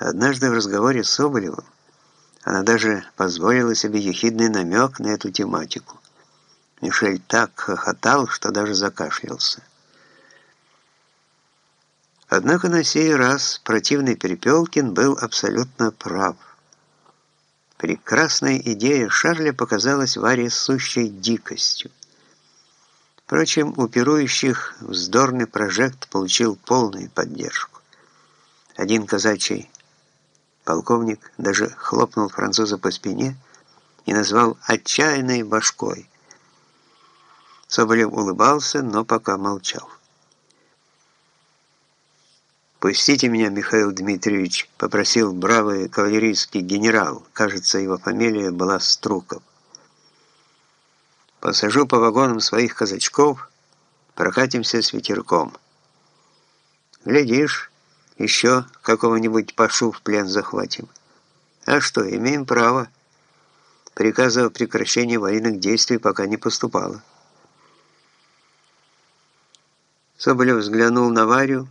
Однажды в разговоре с Соболевым она даже позволила себе ехидный намек на эту тематику. Мишель так хохотал, что даже закашлялся. Однако на сей раз противный Перепелкин был абсолютно прав. Прекрасная идея Шарля показалась Варе сущей дикостью. Впрочем, у пирующих вздорный прожект получил полную поддержку. Один казачий полковник даже хлопнул француза по спине и назвал «отчаянной башкой». Соболев улыбался, но пока молчал. «Пустите меня, Михаил Дмитриевич», — попросил бравый кавалерийский генерал. Кажется, его фамилия была Струков. «Посажу по вагонам своих казачков, прокатимся с ветерком. Глядишь, еще какого-нибудь пашу в плен захватим. А что, имеем право. Приказа о прекращении военных действий пока не поступало». Соболев взглянул на Варю,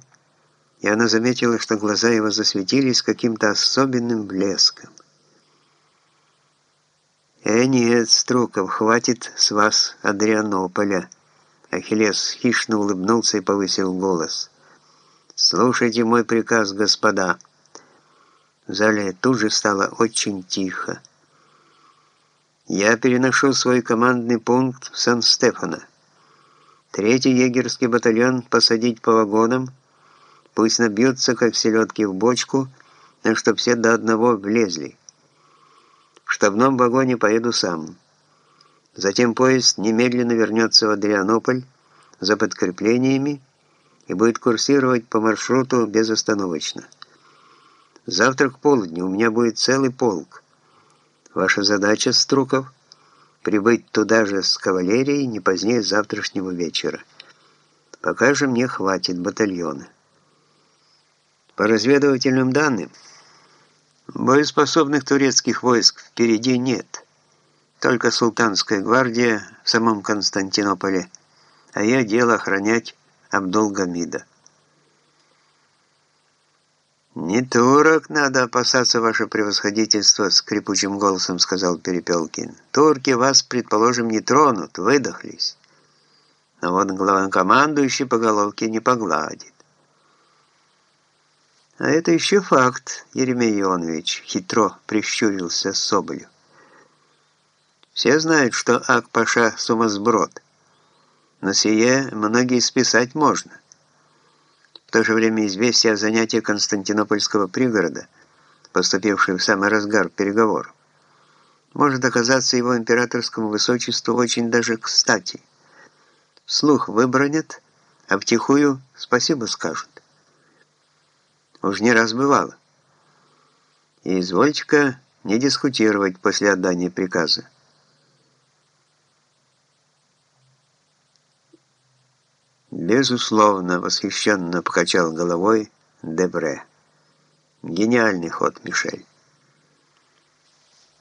и она заметила, что глаза его засветились каким-то особенным блеском. «Э, нет, Струков, хватит с вас Адрианополя!» Ахиллес хищно улыбнулся и повысил голос. «Слушайте мой приказ, господа!» В зале тут же стало очень тихо. «Я переношу свой командный пункт в Сан-Стефано. Третий егерский батальон посадить по вагонам, Пусть набьются, как селедки в бочку, но чтоб все до одного влезли. В штабном вагоне поеду сам. Затем поезд немедленно вернется в Адрианополь за подкреплениями и будет курсировать по маршруту безостановочно. Завтра к полудню у меня будет целый полк. Ваша задача, Струков, прибыть туда же с кавалерией не позднее завтрашнего вечера. Пока же мне хватит батальона. По разведывательным данным, боеспособных турецких войск впереди нет. Только султанская гвардия в самом Константинополе, а я дело охранять Абдулгамида. «Не турок надо опасаться, ваше превосходительство», — скрипучим голосом сказал Перепелкин. «Турки вас, предположим, не тронут, выдохлись. Но вот главнокомандующий по головке не погладит. А это еще факт, Еремей Ионович, хитро прищурился Соболев. Все знают, что Ак-Паша сумасброд, но сие многие списать можно. В то же время известие о занятии Константинопольского пригорода, поступившее в самый разгар переговоров, может оказаться его императорскому высочеству очень даже кстати. Слух выбронят, а втихую спасибо скажут. Уж не раз бывало. И извольте-ка не дискутировать после отдания приказа. Безусловно, восхищенно покачал головой Дебре. Гениальный ход, Мишель.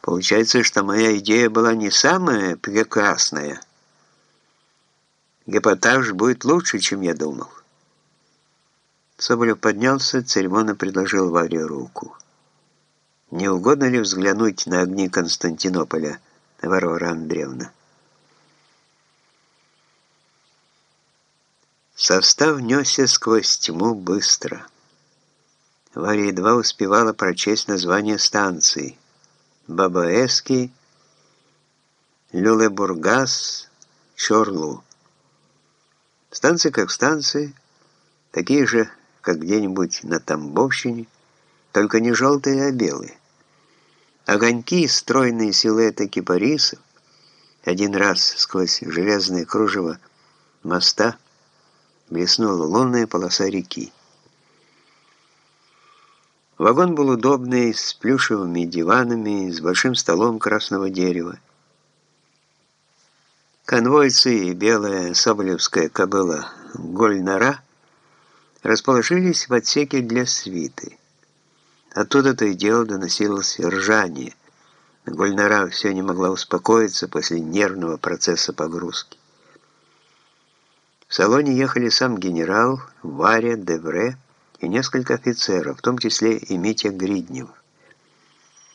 Получается, что моя идея была не самая прекрасная. Гепатаж будет лучше, чем я думал. Соболев поднялся, церемонно предложил Варе руку. «Не угодно ли взглянуть на огни Константинополя, Варвара Андреевна?» Состав несся сквозь тьму быстро. Варя едва успевала прочесть название станции. Бабаэски, Люлебургас, Чорлу. Станции как станции, такие же как где-нибудь на Тамбовщине, только не желтые, а белые. Огоньки, стройные силуэты кипарисов, один раз сквозь железное кружево моста блеснула лунная полоса реки. Вагон был удобный, с плюшевыми диванами, с большим столом красного дерева. Конвойцы и белая соболевская кобыла Гольнара расположились в отсеке для свиты. Оттуда то и дело доносилось ржание. Гульнара все не могла успокоиться после нервного процесса погрузки. В салоне ехали сам генерал, Варя, Девре и несколько офицеров, в том числе и Митя Гриднев.